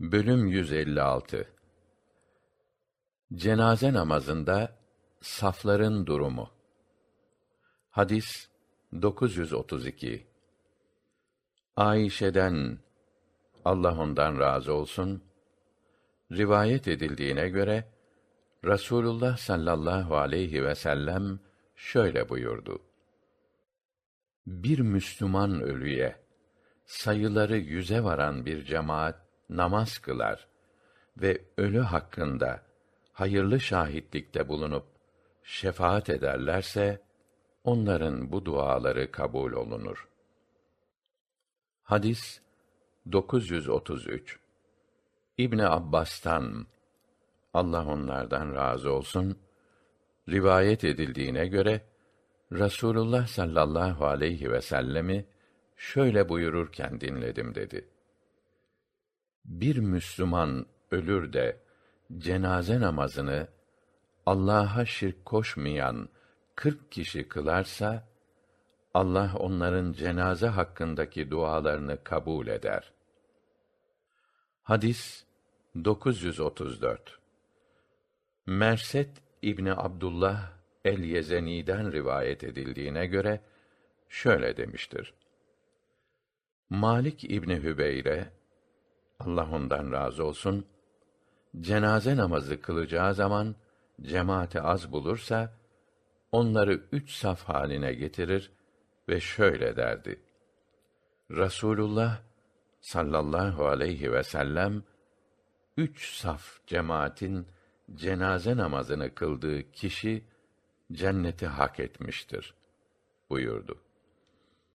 Bölüm 156 Cenaze namazında safların durumu. Hadis 932 Ayşe'den Allah ondan razı olsun rivayet edildiğine göre Rasulullah sallallahu aleyhi ve sellem şöyle buyurdu. Bir Müslüman ölüye sayıları yüze varan bir cemaat namaz kılar ve ölü hakkında hayırlı şahitlikte bulunup şefaat ederlerse onların bu duaları kabul olunur. Hadis 933 İbn Abbas'tan Allah onlardan razı olsun rivayet edildiğine göre Rasulullah sallallahu aleyhi ve sellemi şöyle buyururken dinledim dedi bir Müslüman ölür de cenaze namazını Allah'a şirk koşmayan kırk kişi kılarsa Allah onların cenaze hakkındaki dualarını kabul eder. Hadis 934 Merset İbni Abdullah el-Yezeni'den rivayet edildiğine göre şöyle demiştir. Malik İbni Hübeyre Allah ondan razı olsun, cenaze namazı kılacağı zaman cemaati az bulursa onları üç saf haline getirir ve şöyle derdi. Rasulullah sallallahu aleyhi ve sellem üç saf cemaatin cenaze namazını kıldığı kişi cenneti hak etmiştir buyurdu.